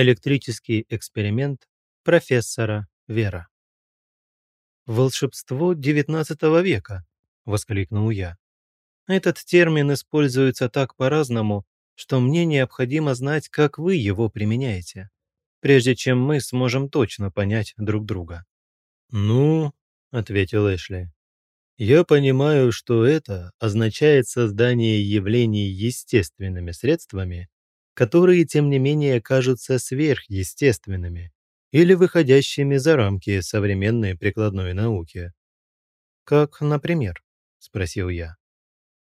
Электрический эксперимент профессора Вера. «Волшебство XIX века!» – воскликнул я. «Этот термин используется так по-разному, что мне необходимо знать, как вы его применяете, прежде чем мы сможем точно понять друг друга». «Ну», – ответил Эшли, – «я понимаю, что это означает создание явлений естественными средствами, которые, тем не менее, кажутся сверхъестественными или выходящими за рамки современной прикладной науки. «Как, например?» – спросил я.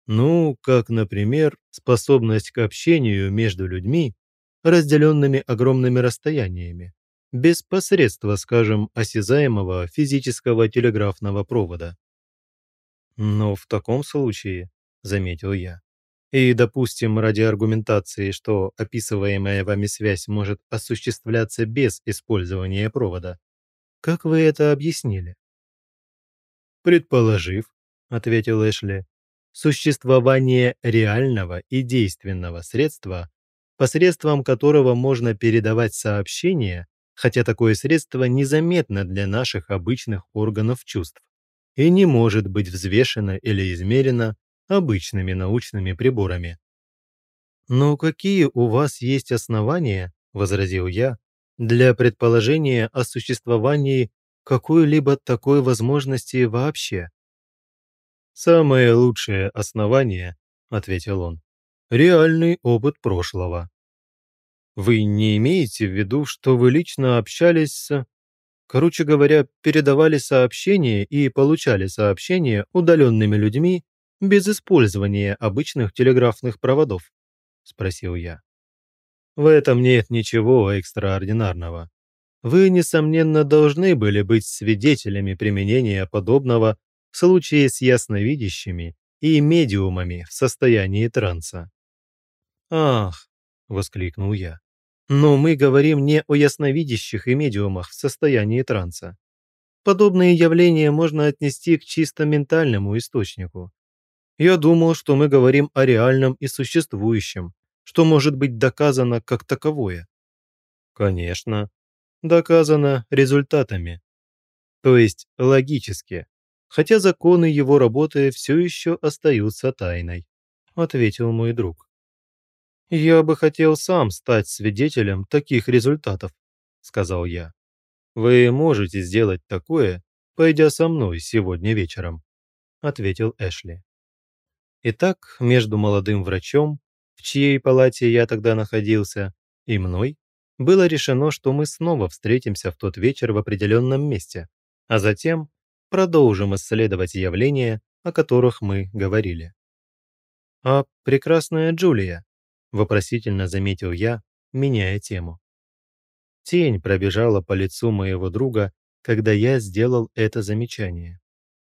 «Ну, как, например, способность к общению между людьми, разделенными огромными расстояниями, без посредства, скажем, осязаемого физического телеграфного провода». «Но в таком случае», – заметил я, и, допустим, ради аргументации, что описываемая вами связь может осуществляться без использования провода. Как вы это объяснили? «Предположив», — ответил Эшли, «существование реального и действенного средства, посредством которого можно передавать сообщения, хотя такое средство незаметно для наших обычных органов чувств и не может быть взвешено или измерено обычными научными приборами. «Но какие у вас есть основания, — возразил я, — для предположения о существовании какой-либо такой возможности вообще?» «Самое лучшее основание, — ответил он, — реальный опыт прошлого. Вы не имеете в виду, что вы лично общались с... Короче говоря, передавали сообщения и получали сообщения удаленными людьми без использования обычных телеграфных проводов?» – спросил я. «В этом нет ничего экстраординарного. Вы, несомненно, должны были быть свидетелями применения подобного в случае с ясновидящими и медиумами в состоянии транса». «Ах!» – воскликнул я. «Но мы говорим не о ясновидящих и медиумах в состоянии транса. Подобные явления можно отнести к чисто ментальному источнику. Я думал, что мы говорим о реальном и существующем, что может быть доказано как таковое. Конечно, доказано результатами. То есть логически, хотя законы его работы все еще остаются тайной, ответил мой друг. «Я бы хотел сам стать свидетелем таких результатов», — сказал я. «Вы можете сделать такое, пойдя со мной сегодня вечером», — ответил Эшли. Итак, между молодым врачом, в чьей палате я тогда находился, и мной, было решено, что мы снова встретимся в тот вечер в определенном месте, а затем продолжим исследовать явления, о которых мы говорили. «А прекрасная Джулия?» – вопросительно заметил я, меняя тему. Тень пробежала по лицу моего друга, когда я сделал это замечание.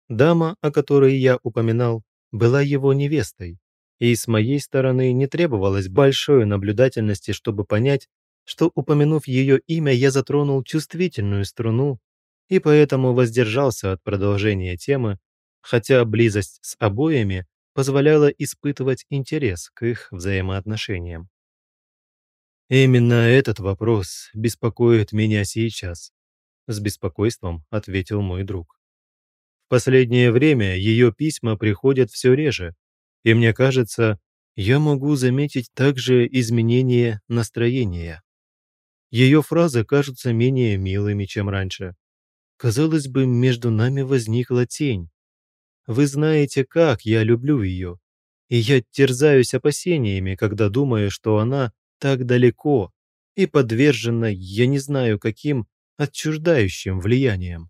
Дама, о которой я упоминал, была его невестой, и с моей стороны не требовалось большой наблюдательности, чтобы понять, что, упомянув ее имя, я затронул чувствительную струну и поэтому воздержался от продолжения темы, хотя близость с обоими позволяла испытывать интерес к их взаимоотношениям. «Именно этот вопрос беспокоит меня сейчас», – с беспокойством ответил мой друг. В последнее время ее письма приходят все реже, и мне кажется, я могу заметить также изменение настроения. Ее фразы кажутся менее милыми, чем раньше. Казалось бы, между нами возникла тень. Вы знаете, как я люблю ее, и я терзаюсь опасениями, когда думаю, что она так далеко и подвержена, я не знаю каким, отчуждающим влияниям.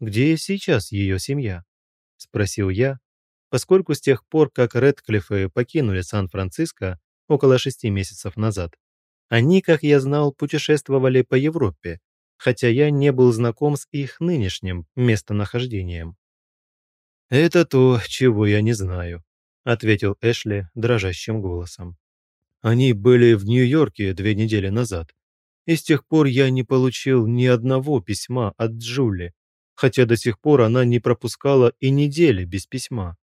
«Где сейчас ее семья?» – спросил я, поскольку с тех пор, как Редклиффы покинули Сан-Франциско около шести месяцев назад, они, как я знал, путешествовали по Европе, хотя я не был знаком с их нынешним местонахождением. «Это то, чего я не знаю», – ответил Эшли дрожащим голосом. «Они были в Нью-Йорке две недели назад, и с тех пор я не получил ни одного письма от Джули, хотя до сих пор она не пропускала и недели без письма.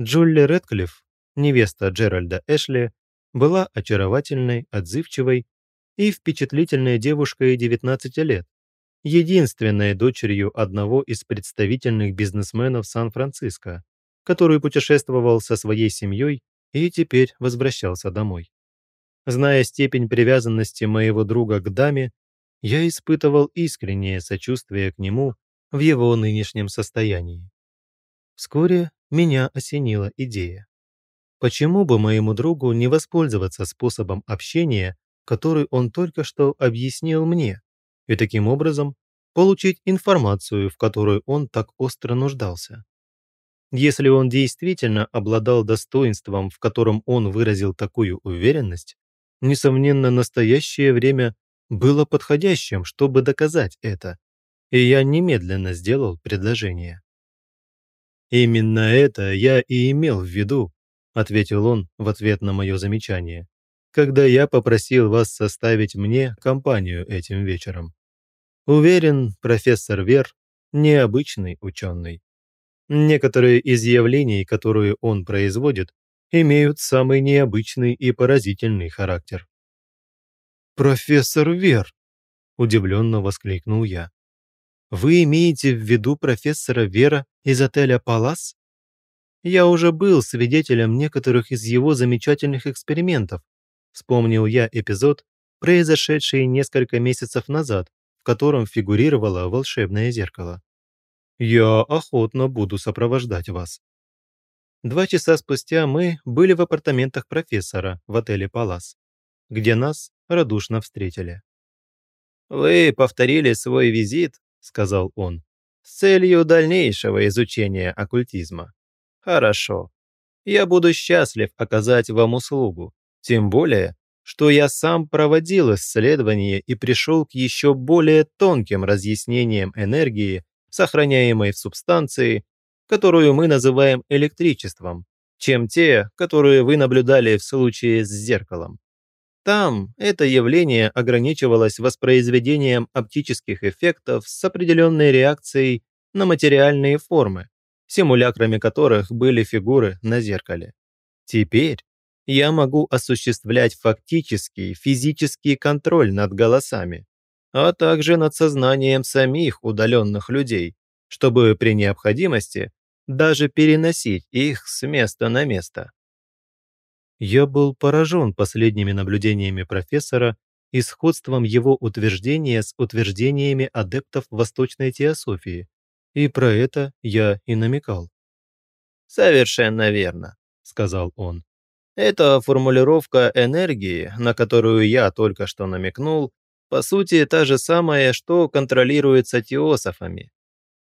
Джулли Редклифф, невеста Джеральда Эшли, была очаровательной, отзывчивой и впечатлительной девушкой 19 лет, единственной дочерью одного из представительных бизнесменов Сан-Франциско, который путешествовал со своей семьей и теперь возвращался домой. Зная степень привязанности моего друга к даме, я испытывал искреннее сочувствие к нему в его нынешнем состоянии. Вскоре меня осенила идея. Почему бы моему другу не воспользоваться способом общения, который он только что объяснил мне, и таким образом получить информацию, в которой он так остро нуждался? Если он действительно обладал достоинством, в котором он выразил такую уверенность, несомненно, настоящее время было подходящим, чтобы доказать это, и я немедленно сделал предложение. «Именно это я и имел в виду», – ответил он в ответ на мое замечание, «когда я попросил вас составить мне компанию этим вечером. Уверен, профессор Вер – необычный ученый. Некоторые из явлений, которые он производит, имеют самый необычный и поразительный характер. «Профессор Вер!» – удивленно воскликнул я. «Вы имеете в виду профессора Вера из отеля «Палас»?» Я уже был свидетелем некоторых из его замечательных экспериментов. Вспомнил я эпизод, произошедший несколько месяцев назад, в котором фигурировало волшебное зеркало. Я охотно буду сопровождать вас. Два часа спустя мы были в апартаментах профессора в отеле «Палас», где нас радушно встретили. «Вы повторили свой визит», — сказал он, «с целью дальнейшего изучения оккультизма. Хорошо. Я буду счастлив оказать вам услугу, тем более, что я сам проводил исследование и пришел к еще более тонким разъяснениям энергии, сохраняемой в субстанции, которую мы называем электричеством, чем те, которые вы наблюдали в случае с зеркалом. Там это явление ограничивалось воспроизведением оптических эффектов с определенной реакцией на материальные формы, симулякрами которых были фигуры на зеркале. Теперь я могу осуществлять фактический физический контроль над голосами, а также над сознанием самих удаленных людей, чтобы при необходимости даже переносить их с места на место. Я был поражен последними наблюдениями профессора и сходством его утверждения с утверждениями адептов восточной теософии, и про это я и намекал. «Совершенно верно», — сказал он. «Это формулировка энергии, на которую я только что намекнул, по сути, та же самая, что контролируется теософами.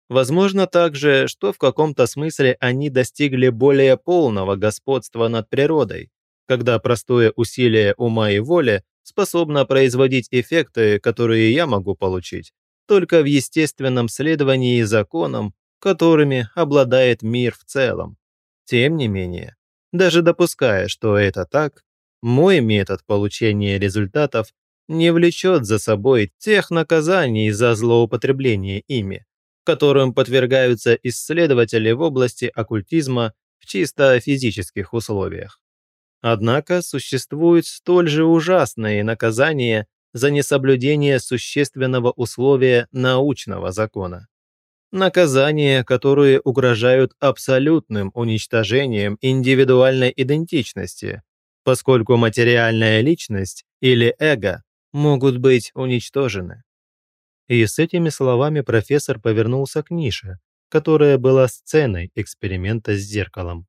Возможно также, что в каком-то смысле они достигли более полного господства над природой, когда простое усилие ума и воли способно производить эффекты, которые я могу получить, только в естественном следовании законам, которыми обладает мир в целом. Тем не менее, даже допуская, что это так, мой метод получения результатов не влечет за собой тех наказаний за злоупотребление ими, которым подвергаются исследователи в области оккультизма в чисто физических условиях. Однако существуют столь же ужасные наказания за несоблюдение существенного условия научного закона. Наказания, которые угрожают абсолютным уничтожением индивидуальной идентичности, поскольку материальная личность или эго могут быть уничтожены. И с этими словами профессор повернулся к нише, которая была сценой эксперимента с зеркалом.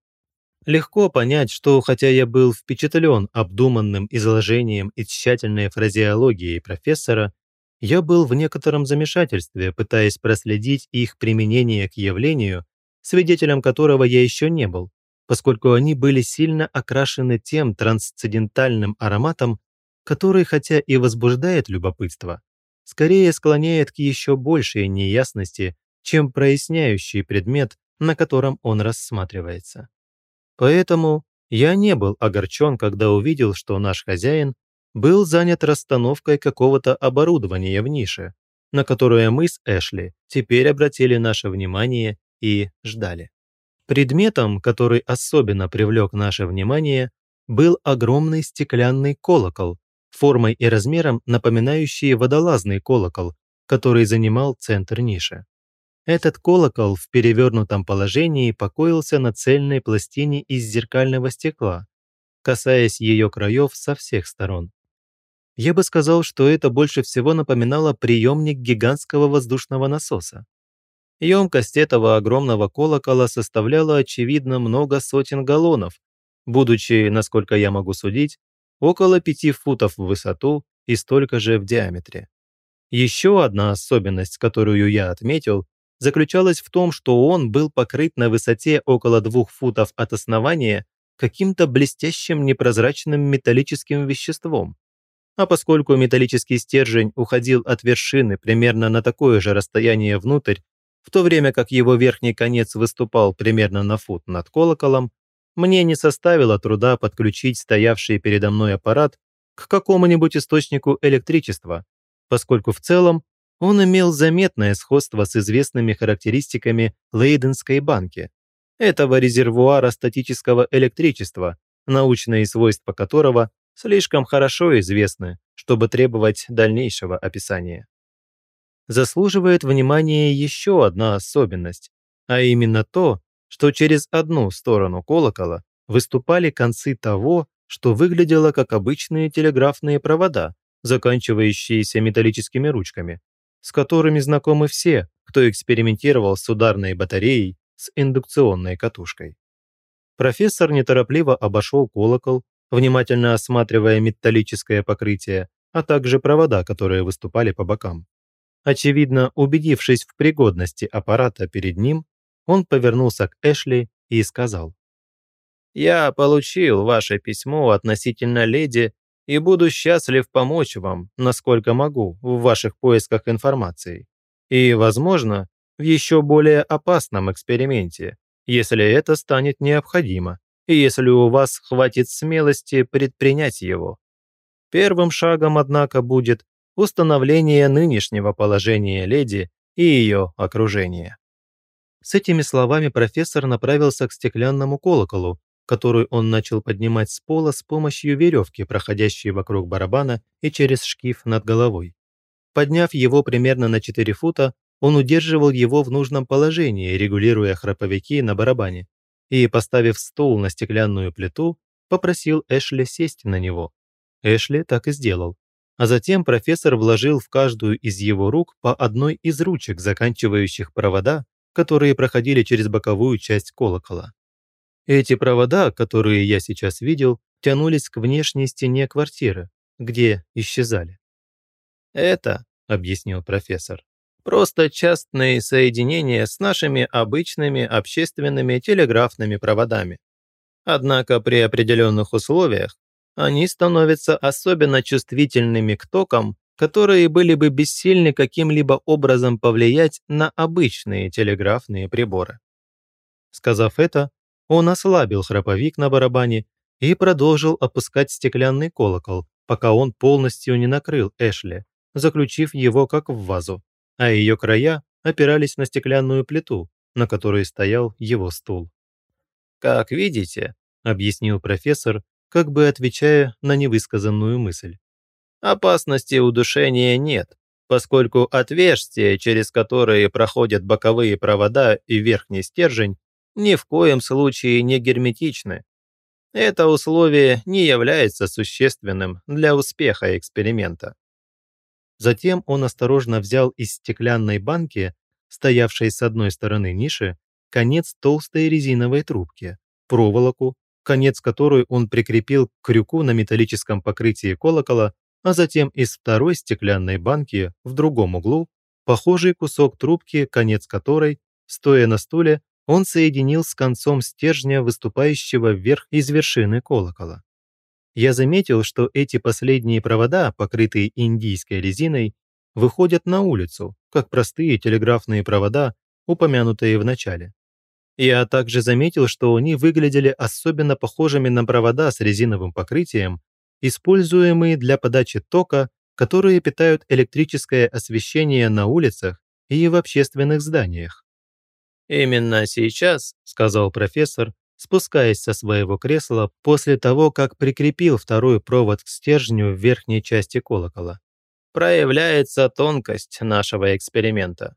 Легко понять, что хотя я был впечатлен обдуманным изложением и тщательной фразеологией профессора, я был в некотором замешательстве, пытаясь проследить их применение к явлению, свидетелем которого я еще не был, поскольку они были сильно окрашены тем трансцендентальным ароматом, который, хотя и возбуждает любопытство, скорее склоняет к еще большей неясности, чем проясняющий предмет, на котором он рассматривается. Поэтому я не был огорчен, когда увидел, что наш хозяин был занят расстановкой какого-то оборудования в нише, на которое мы с Эшли теперь обратили наше внимание и ждали. Предметом, который особенно привлек наше внимание, был огромный стеклянный колокол, формой и размером напоминающие водолазный колокол, который занимал центр ниши. Этот колокол в перевернутом положении покоился на цельной пластине из зеркального стекла, касаясь ее краев со всех сторон. Я бы сказал, что это больше всего напоминало приемник гигантского воздушного насоса. Емкость этого огромного колокола составляла, очевидно, много сотен галлонов, будучи, насколько я могу судить, около пяти футов в высоту и столько же в диаметре. Еще одна особенность, которую я отметил, заключалась в том, что он был покрыт на высоте около двух футов от основания каким-то блестящим непрозрачным металлическим веществом. А поскольку металлический стержень уходил от вершины примерно на такое же расстояние внутрь, в то время как его верхний конец выступал примерно на фут над колоколом, мне не составило труда подключить стоявший передо мной аппарат к какому-нибудь источнику электричества, поскольку в целом он имел заметное сходство с известными характеристиками Лейденской банки, этого резервуара статического электричества, научные свойства которого слишком хорошо известны, чтобы требовать дальнейшего описания. Заслуживает внимания еще одна особенность, а именно то, что через одну сторону колокола выступали концы того, что выглядело как обычные телеграфные провода, заканчивающиеся металлическими ручками, с которыми знакомы все, кто экспериментировал с ударной батареей с индукционной катушкой. Профессор неторопливо обошел колокол, внимательно осматривая металлическое покрытие, а также провода, которые выступали по бокам. Очевидно, убедившись в пригодности аппарата перед ним, он повернулся к Эшли и сказал. «Я получил ваше письмо относительно леди и буду счастлив помочь вам, насколько могу, в ваших поисках информации. И, возможно, в еще более опасном эксперименте, если это станет необходимо, и если у вас хватит смелости предпринять его. Первым шагом, однако, будет установление нынешнего положения леди и ее окружения. С этими словами профессор направился к стеклянному колоколу, который он начал поднимать с пола с помощью веревки, проходящей вокруг барабана и через шкив над головой. Подняв его примерно на 4 фута, он удерживал его в нужном положении, регулируя храповики на барабане, и, поставив стул на стеклянную плиту, попросил Эшли сесть на него. Эшли так и сделал. А затем профессор вложил в каждую из его рук по одной из ручек, заканчивающих провода, которые проходили через боковую часть колокола. Эти провода, которые я сейчас видел, тянулись к внешней стене квартиры, где исчезали. «Это», — объяснил профессор, «просто частные соединения с нашими обычными общественными телеграфными проводами. Однако при определенных условиях они становятся особенно чувствительными к токам, которые были бы бессильны каким-либо образом повлиять на обычные телеграфные приборы. Сказав это, он ослабил храповик на барабане и продолжил опускать стеклянный колокол, пока он полностью не накрыл Эшли, заключив его как в вазу, а ее края опирались на стеклянную плиту, на которой стоял его стул. «Как видите», — объяснил профессор, как бы отвечая на невысказанную мысль. Опасности удушения нет, поскольку отверстия, через которые проходят боковые провода и верхний стержень, ни в коем случае не герметичны. Это условие не является существенным для успеха эксперимента. Затем он осторожно взял из стеклянной банки, стоявшей с одной стороны ниши, конец толстой резиновой трубки, проволоку, конец которой он прикрепил к крюку на металлическом покрытии колокола, а затем из второй стеклянной банки в другом углу похожий кусок трубки, конец которой, стоя на стуле, он соединил с концом стержня, выступающего вверх из вершины колокола. Я заметил, что эти последние провода, покрытые индийской резиной, выходят на улицу, как простые телеграфные провода, упомянутые в начале. Я также заметил, что они выглядели особенно похожими на провода с резиновым покрытием, используемые для подачи тока, которые питают электрическое освещение на улицах и в общественных зданиях. «Именно сейчас», — сказал профессор, спускаясь со своего кресла после того, как прикрепил второй провод к стержню в верхней части колокола. Проявляется тонкость нашего эксперимента.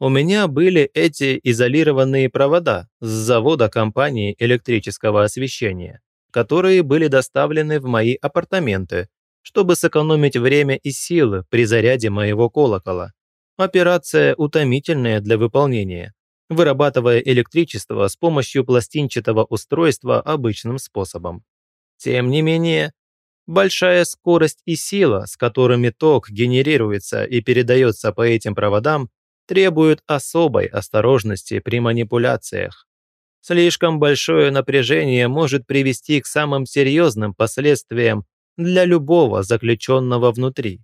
У меня были эти изолированные провода с завода компании электрического освещения, которые были доставлены в мои апартаменты, чтобы сэкономить время и силы при заряде моего колокола. Операция утомительная для выполнения, вырабатывая электричество с помощью пластинчатого устройства обычным способом. Тем не менее, большая скорость и сила, с которыми ток генерируется и передается по этим проводам, требуют особой осторожности при манипуляциях. Слишком большое напряжение может привести к самым серьезным последствиям для любого заключенного внутри.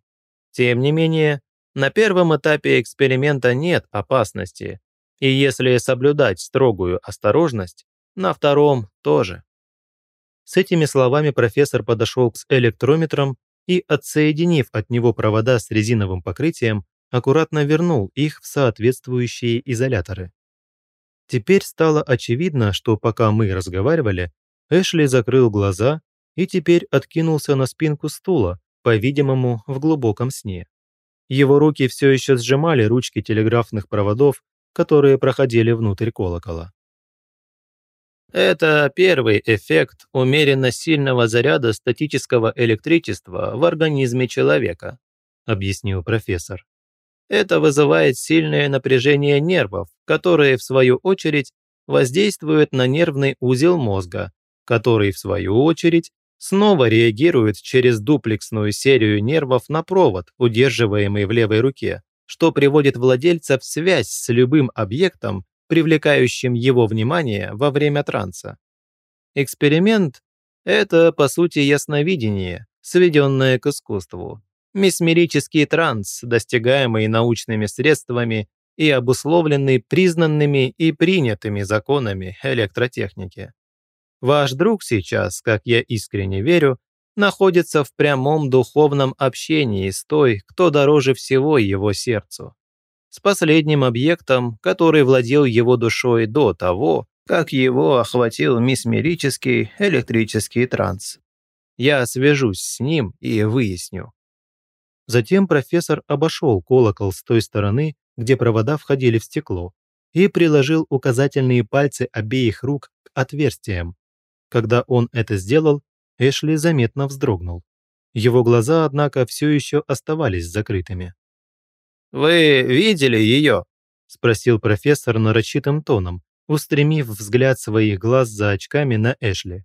Тем не менее, на первом этапе эксперимента нет опасности, и если соблюдать строгую осторожность, на втором тоже. С этими словами профессор подошел к электрометрам и, отсоединив от него провода с резиновым покрытием, аккуратно вернул их в соответствующие изоляторы. Теперь стало очевидно, что пока мы разговаривали, Эшли закрыл глаза и теперь откинулся на спинку стула, по-видимому, в глубоком сне. Его руки все еще сжимали ручки телеграфных проводов, которые проходили внутрь колокола. Это первый эффект умеренно сильного заряда статического электричества в организме человека, объяснил профессор. Это вызывает сильное напряжение нервов, которые, в свою очередь, воздействуют на нервный узел мозга, который, в свою очередь, снова реагирует через дуплексную серию нервов на провод, удерживаемый в левой руке, что приводит владельца в связь с любым объектом, привлекающим его внимание во время транса. Эксперимент – это, по сути, ясновидение, сведенное к искусству, месмерический транс, достигаемый научными средствами и обусловленный признанными и принятыми законами электротехники. Ваш друг сейчас, как я искренне верю, находится в прямом духовном общении с той, кто дороже всего его сердцу. С последним объектом, который владел его душой до того, как его охватил месмерический электрический транс. Я свяжусь с ним и выясню, Затем профессор обошел колокол с той стороны, где провода входили в стекло, и приложил указательные пальцы обеих рук к отверстиям. Когда он это сделал, Эшли заметно вздрогнул. Его глаза, однако, все еще оставались закрытыми. «Вы видели ее?» – спросил профессор нарочитым тоном, устремив взгляд своих глаз за очками на Эшли.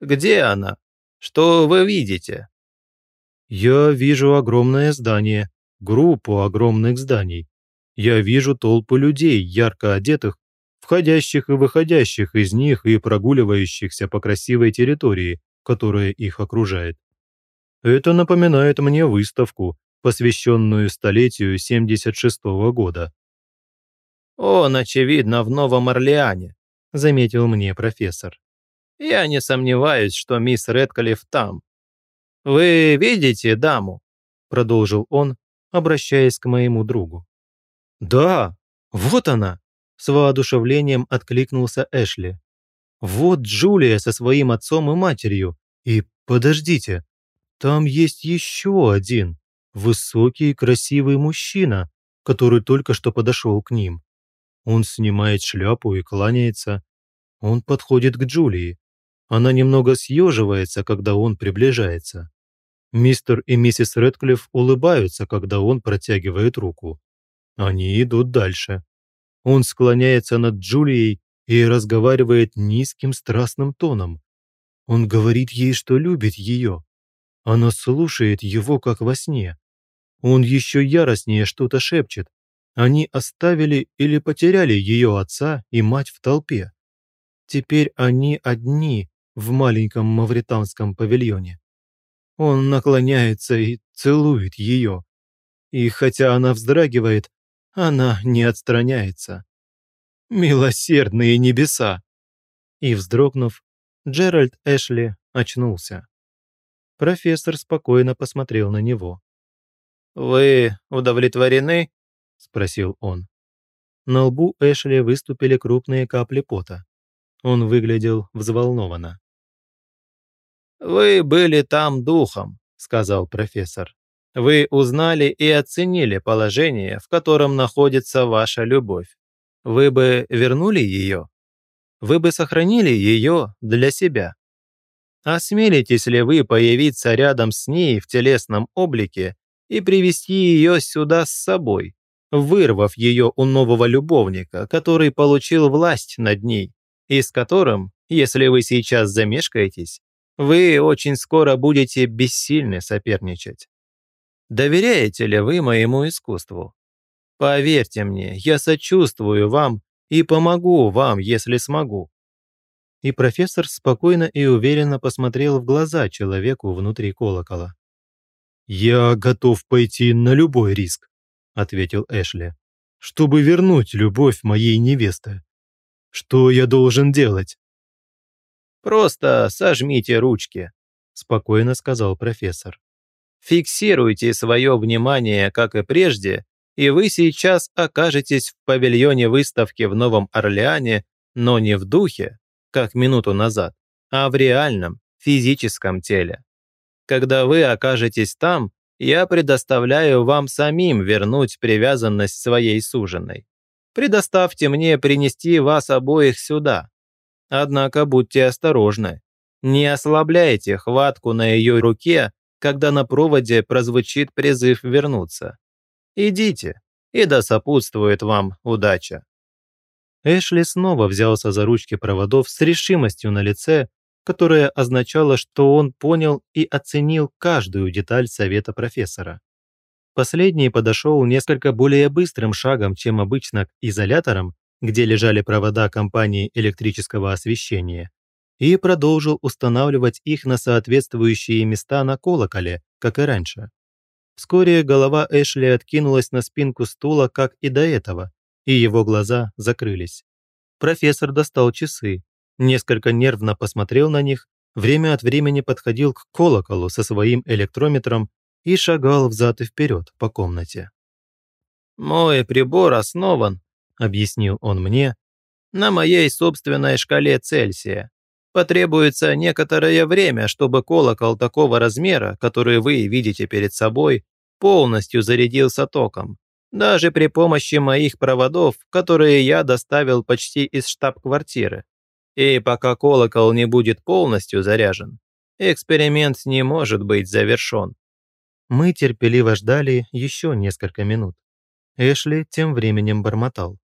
«Где она? Что вы видите?» Я вижу огромное здание, группу огромных зданий. Я вижу толпу людей, ярко одетых, входящих и выходящих из них и прогуливающихся по красивой территории, которая их окружает. Это напоминает мне выставку, посвященную столетию 76-го года. «Он, очевидно, в Новом Орлеане», – заметил мне профессор. «Я не сомневаюсь, что мисс Редклифф там. «Вы видите даму?» – продолжил он, обращаясь к моему другу. «Да, вот она!» – с воодушевлением откликнулся Эшли. «Вот Джулия со своим отцом и матерью. И подождите, там есть еще один, высокий красивый мужчина, который только что подошел к ним. Он снимает шляпу и кланяется. Он подходит к Джулии. Она немного съеживается, когда он приближается. Мистер и миссис Рэдклифф улыбаются, когда он протягивает руку. Они идут дальше. Он склоняется над Джулией и разговаривает низким страстным тоном. Он говорит ей, что любит ее. Она слушает его, как во сне. Он еще яростнее что-то шепчет. Они оставили или потеряли ее отца и мать в толпе. Теперь они одни в маленьком мавританском павильоне. Он наклоняется и целует ее. И хотя она вздрагивает, она не отстраняется. Милосердные небеса! И вздрогнув, Джеральд Эшли очнулся. Профессор спокойно посмотрел на него. «Вы удовлетворены?» – спросил он. На лбу Эшли выступили крупные капли пота. Он выглядел взволнованно. «Вы были там духом», – сказал профессор. «Вы узнали и оценили положение, в котором находится ваша любовь. Вы бы вернули ее? Вы бы сохранили ее для себя? Осмелитесь ли вы появиться рядом с ней в телесном облике и привести ее сюда с собой, вырвав ее у нового любовника, который получил власть над ней, и с которым, если вы сейчас замешкаетесь, вы очень скоро будете бессильны соперничать. Доверяете ли вы моему искусству? Поверьте мне, я сочувствую вам и помогу вам, если смогу. И профессор спокойно и уверенно посмотрел в глаза человеку внутри колокола. «Я готов пойти на любой риск», – ответил Эшли, – «чтобы вернуть любовь моей невесты. Что я должен делать?» «Просто сожмите ручки», – спокойно сказал профессор. «Фиксируйте свое внимание, как и прежде, и вы сейчас окажетесь в павильоне выставки в Новом Орлеане, но не в духе, как минуту назад, а в реальном, физическом теле. Когда вы окажетесь там, я предоставляю вам самим вернуть привязанность своей суженой. Предоставьте мне принести вас обоих сюда. Однако будьте осторожны. Не ослабляйте хватку на ее руке, когда на проводе прозвучит призыв вернуться. Идите, и да сопутствует вам удача. Эшли снова взялся за ручки проводов с решимостью на лице которое означало, что он понял и оценил каждую деталь совета профессора. Последний подошел несколько более быстрым шагом, чем обычно к изоляторам, где лежали провода компании электрического освещения, и продолжил устанавливать их на соответствующие места на колоколе, как и раньше. Вскоре голова Эшли откинулась на спинку стула, как и до этого, и его глаза закрылись. Профессор достал часы, несколько нервно посмотрел на них, время от времени подходил к колоколу со своим электрометром и шагал взад и вперед по комнате. «Мой прибор основан», – объяснил он мне, – «на моей собственной шкале Цельсия. Потребуется некоторое время, чтобы колокол такого размера, который вы видите перед собой, полностью зарядился током. Даже при помощи моих проводов, которые я доставил почти из штаб-квартиры. И пока колокол не будет полностью заряжен, эксперимент не может быть завершен. Мы терпеливо ждали еще несколько минут. Эшли тем временем бормотал.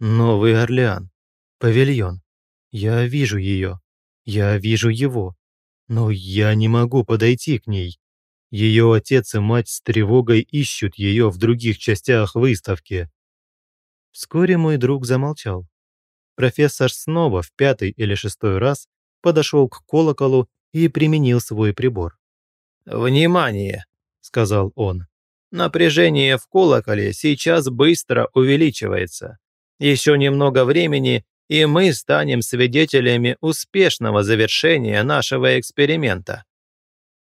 «Новый Орлеан. Павильон. Я вижу ее. Я вижу его. Но я не могу подойти к ней. Ее отец и мать с тревогой ищут ее в других частях выставки». Вскоре мой друг замолчал профессор снова в пятый или шестой раз подошел к колоколу и применил свой прибор. «Внимание!» – сказал он. «Напряжение в колоколе сейчас быстро увеличивается. Еще немного времени, и мы станем свидетелями успешного завершения нашего эксперимента».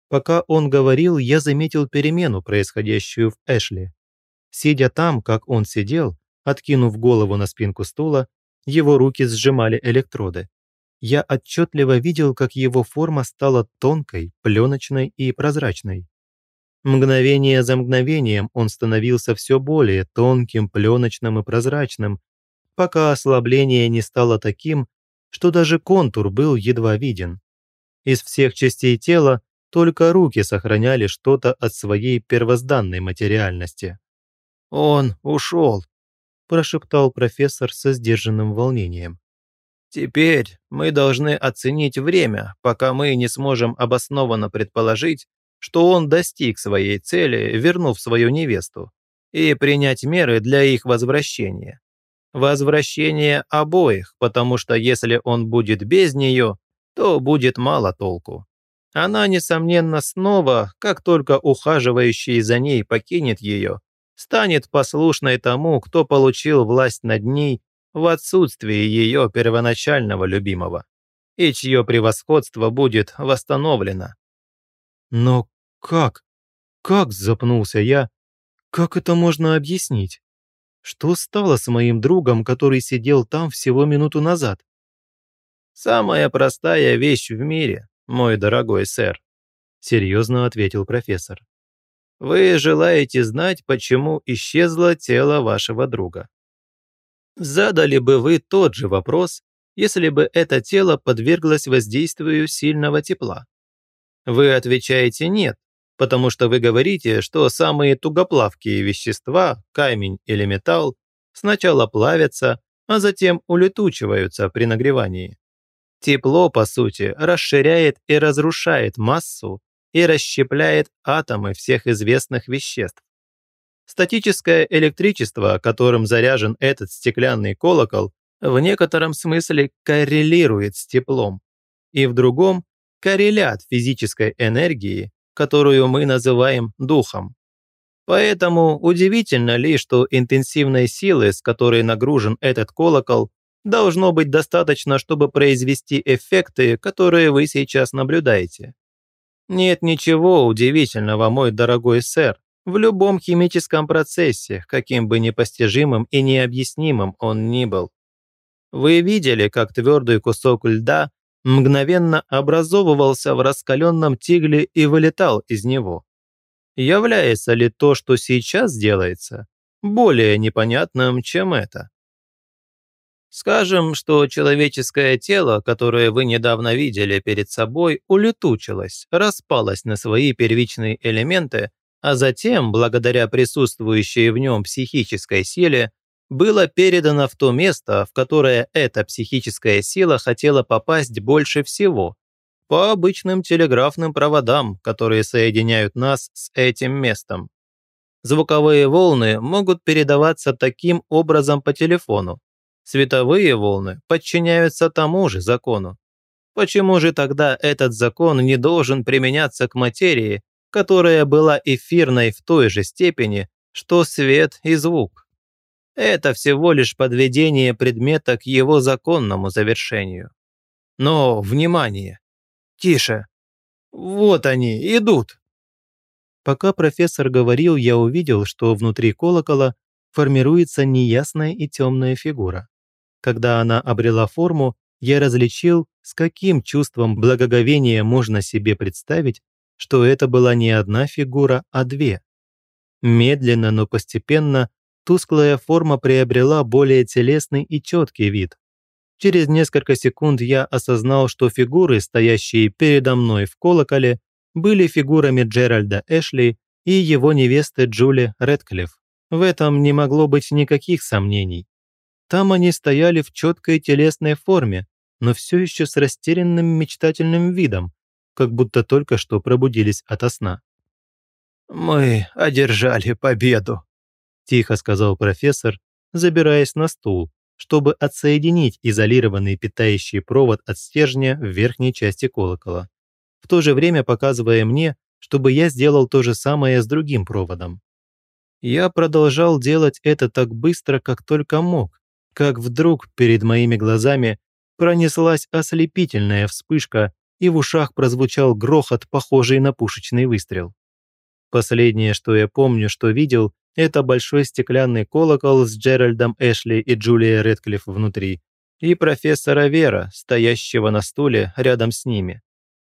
Пока он говорил, я заметил перемену, происходящую в Эшли. Сидя там, как он сидел, откинув голову на спинку стула, его руки сжимали электроды. Я отчетливо видел, как его форма стала тонкой, пленочной и прозрачной. Мгновение за мгновением он становился все более тонким, пленочным и прозрачным, пока ослабление не стало таким, что даже контур был едва виден. Из всех частей тела только руки сохраняли что-то от своей первозданной материальности. «Он ушел», прошептал профессор со сдержанным волнением. «Теперь мы должны оценить время, пока мы не сможем обоснованно предположить, что он достиг своей цели, вернув свою невесту, и принять меры для их возвращения. Возвращение обоих, потому что если он будет без нее, то будет мало толку. Она, несомненно, снова, как только ухаживающий за ней покинет ее, станет послушной тому, кто получил власть над ней в отсутствии ее первоначального любимого, и чье превосходство будет восстановлено. Но как? Как запнулся я? Как это можно объяснить? Что стало с моим другом, который сидел там всего минуту назад? «Самая простая вещь в мире, мой дорогой сэр», – серьезно ответил профессор. «Вы желаете знать, почему исчезло тело вашего друга? Задали бы вы тот же вопрос, если бы это тело подверглось воздействию сильного тепла? Вы отвечаете «нет», потому что вы говорите, что самые тугоплавкие вещества, камень или металл, сначала плавятся, а затем улетучиваются при нагревании. Тепло, по сути, расширяет и разрушает массу и расщепляет атомы всех известных веществ. Статическое электричество, которым заряжен этот стеклянный колокол, в некотором смысле коррелирует с теплом, и в другом – коррелят физической энергии, которую мы называем духом. Поэтому удивительно ли, что интенсивной силы, с которой нагружен этот колокол, должно быть достаточно, чтобы произвести эффекты, которые вы сейчас наблюдаете. Нет ничего удивительного, мой дорогой сэр, в любом химическом процессе, каким бы непостижимым и необъяснимым он ни был. Вы видели, как твердый кусок льда мгновенно образовывался в раскаленном тигле и вылетал из него. Является ли то, что сейчас делается, более непонятным, чем это? Скажем, что человеческое тело, которое вы недавно видели перед собой, улетучилось, распалось на свои первичные элементы а затем, благодаря присутствующей в нем психической силе, было передано в то место, в которое эта психическая сила хотела попасть больше всего, по обычным телеграфным проводам, которые соединяют нас с этим местом. Звуковые волны могут передаваться таким образом по телефону. Световые волны подчиняются тому же закону. Почему же тогда этот закон не должен применяться к материи, которая была эфирной в той же степени, что свет и звук. Это всего лишь подведение предмета к его законному завершению. Но, внимание! Тише! Вот они, идут! Пока профессор говорил, я увидел, что внутри колокола формируется неясная и темная фигура. Когда она обрела форму, я различил, с каким чувством благоговения можно себе представить, что это была не одна фигура, а две. Медленно, но постепенно тусклая форма приобрела более телесный и четкий вид. Через несколько секунд я осознал, что фигуры, стоящие передо мной в колоколе, были фигурами Джеральда Эшли и его невесты Джули Редклифф. В этом не могло быть никаких сомнений. Там они стояли в четкой телесной форме, но все еще с растерянным мечтательным видом, как будто только что пробудились ото сна. «Мы одержали победу», – тихо сказал профессор, забираясь на стул, чтобы отсоединить изолированный питающий провод от стержня в верхней части колокола, в то же время показывая мне, чтобы я сделал то же самое с другим проводом. Я продолжал делать это так быстро, как только мог, как вдруг перед моими глазами пронеслась ослепительная вспышка, и в ушах прозвучал грохот, похожий на пушечный выстрел. Последнее, что я помню, что видел, это большой стеклянный колокол с Джеральдом Эшли и Джулией Редклифф внутри, и профессора Вера, стоящего на стуле рядом с ними.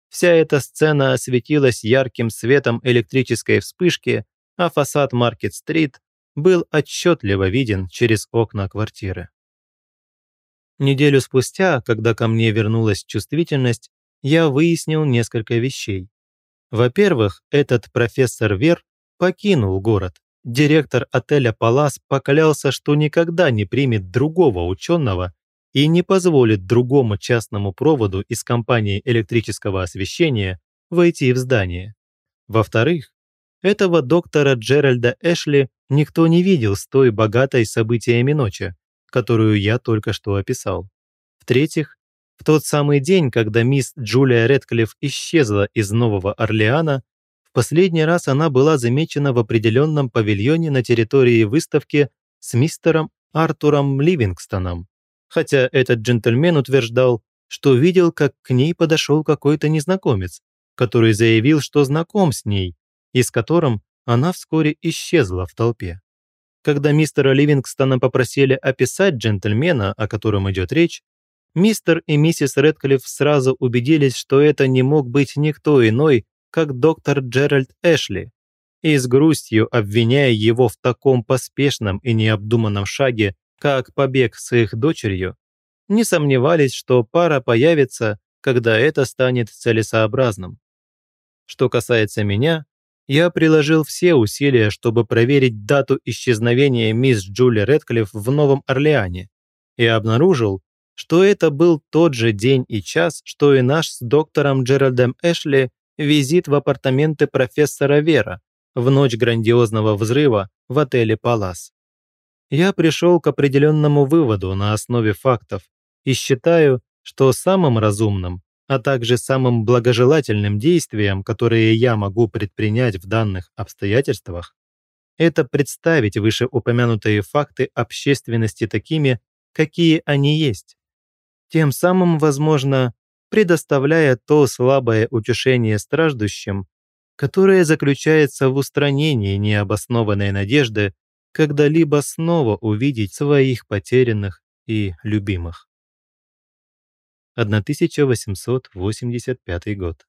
Вся эта сцена осветилась ярким светом электрической вспышки, а фасад Маркет-стрит был отчетливо виден через окна квартиры. Неделю спустя, когда ко мне вернулась чувствительность, я выяснил несколько вещей. Во-первых, этот профессор Вер покинул город. Директор отеля «Палас» поклялся, что никогда не примет другого ученого и не позволит другому частному проводу из компании электрического освещения войти в здание. Во-вторых, этого доктора Джеральда Эшли никто не видел с той богатой событиями ночи, которую я только что описал. В-третьих, в тот самый день, когда мисс Джулия Редклифф исчезла из Нового Орлеана, последний раз она была замечена в определенном павильоне на территории выставки с мистером Артуром Ливингстоном, хотя этот джентльмен утверждал, что видел, как к ней подошел какой-то незнакомец, который заявил, что знаком с ней, и с которым она вскоре исчезла в толпе. Когда мистера Ливингстона попросили описать джентльмена, о котором идет речь, Мистер и миссис Рэдклифф сразу убедились, что это не мог быть никто иной, как доктор Джеральд Эшли, и с грустью обвиняя его в таком поспешном и необдуманном шаге, как побег с их дочерью, не сомневались, что пара появится, когда это станет целесообразным. Что касается меня, я приложил все усилия, чтобы проверить дату исчезновения мисс Джули Рэдклифф в Новом Орлеане, и обнаружил, что это был тот же день и час, что и наш с доктором Джеральдом Эшли визит в апартаменты профессора Вера в ночь грандиозного взрыва в отеле «Палас». Я пришел к определенному выводу на основе фактов и считаю, что самым разумным, а также самым благожелательным действием, которые я могу предпринять в данных обстоятельствах, это представить вышеупомянутые факты общественности такими, какие они есть, тем самым, возможно, предоставляя то слабое утешение страждущим, которое заключается в устранении необоснованной надежды когда-либо снова увидеть своих потерянных и любимых. 1885 год.